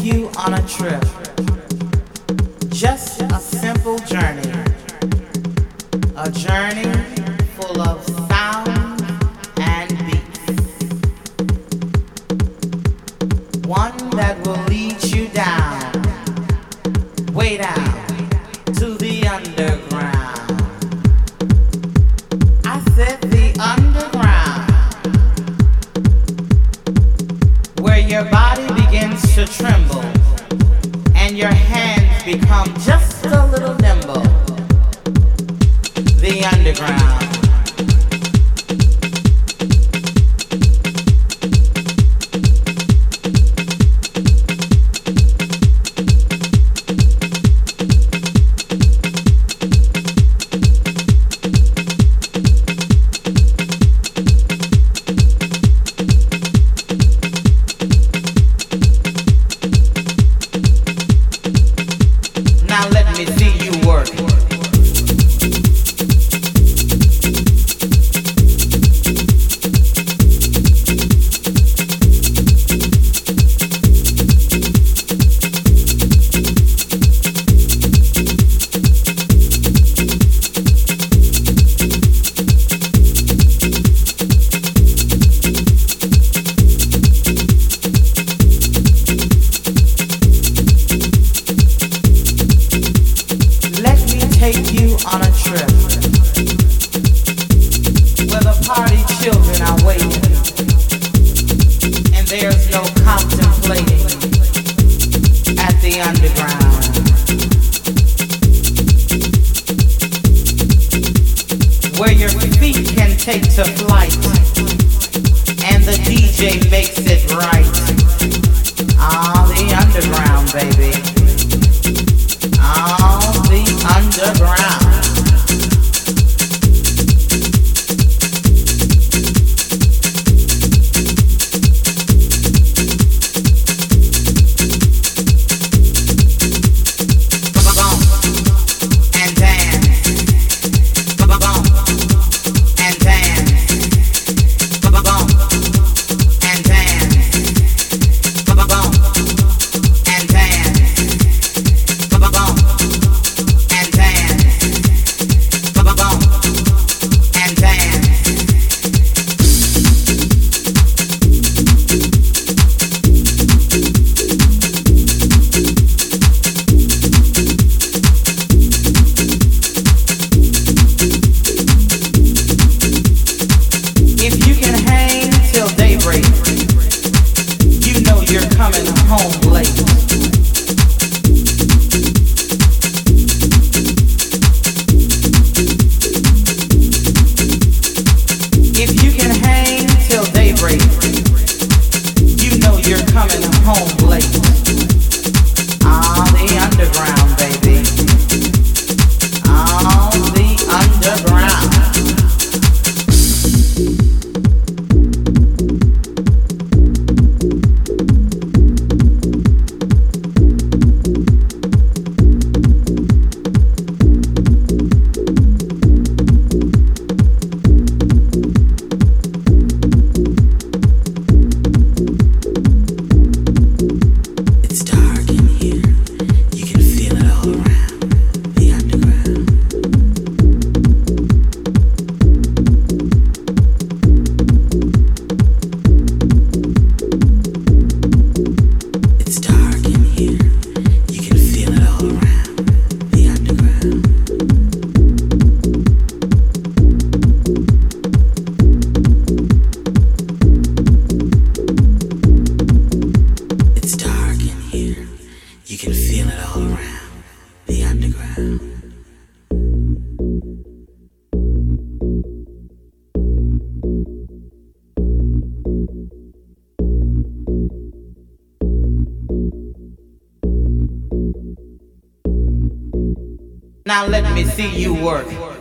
you on a trip. Just a simple journey. A journey full of sound and beats. One that will tremble and your hands become just a little nimble. The underground. Take you on a trip where the party children are waiting and there's no contemplating at the underground. Where your feet can take to flight and the DJ makes it right. Ah, the underground, baby. You're coming home late. Now let me see you work.